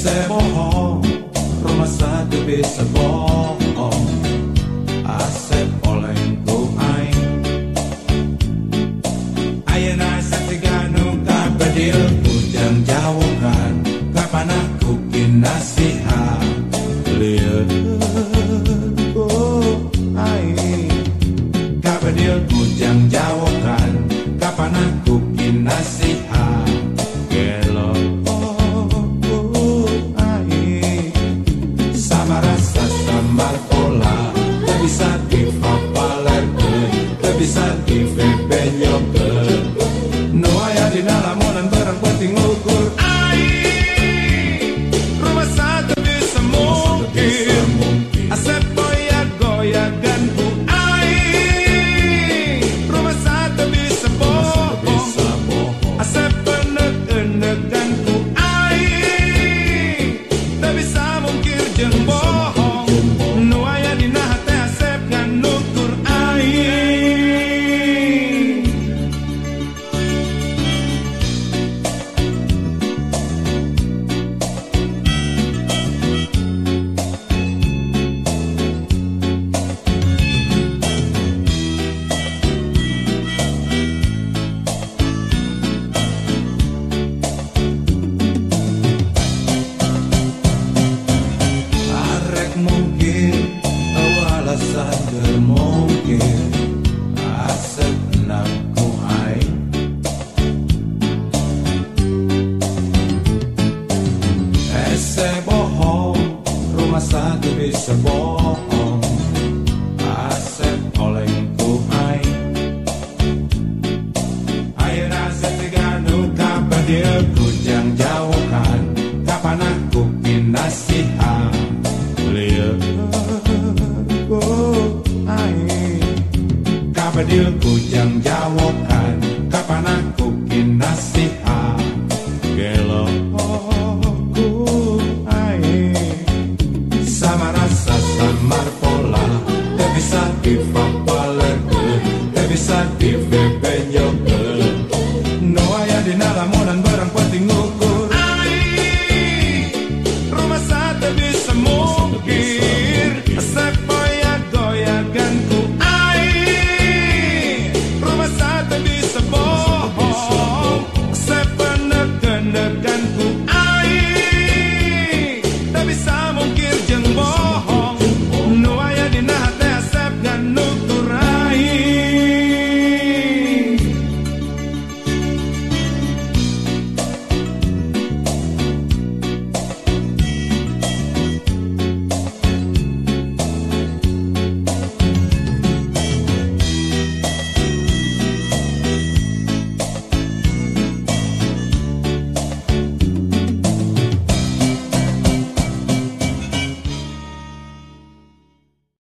sebohong Rumah sakit bisa bohong Asep oleh ku aing Ayana satiganu kabadil Ujang jauhkan Kapan aku kinasihan Lihat ku Kapan dia kujang jauhan Kapan aku kinasihah. Tak bisa again Kapan dia kujang jauhkan Kapan aku nasihat Gelo ku ai. Sama rasa samar pola Tak bisa dipapaler Tak bisa dibebenyok